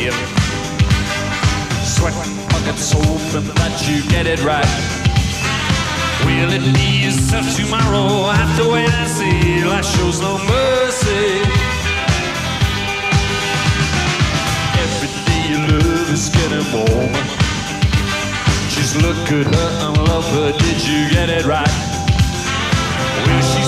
dear. Sweat buckets hoping that you get it right. Will it be yourself tomorrow? I have to wait and see. Life shows no mercy. Every day you love is getting warmer. Just look at her and love her. Did you get it right? Will she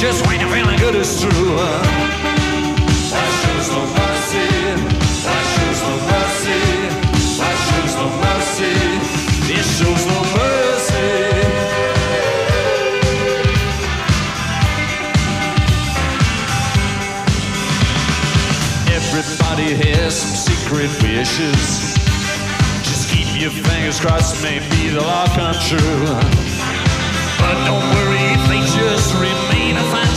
just when you're feeling good, it's true. No mercy. No mercy. No mercy. Shows no mercy. Everybody has some secret wishes. Just keep your fingers crossed, maybe they'll all come true. But don't worry they just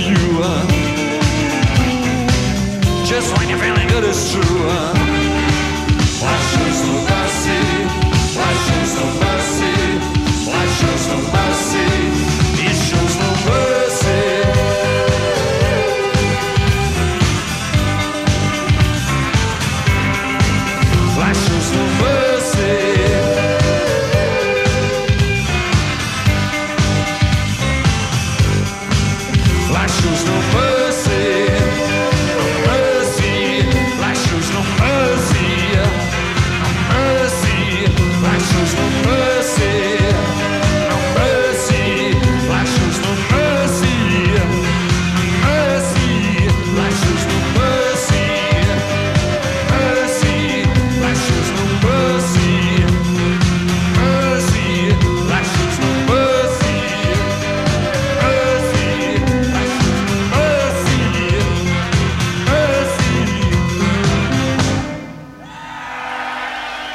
you.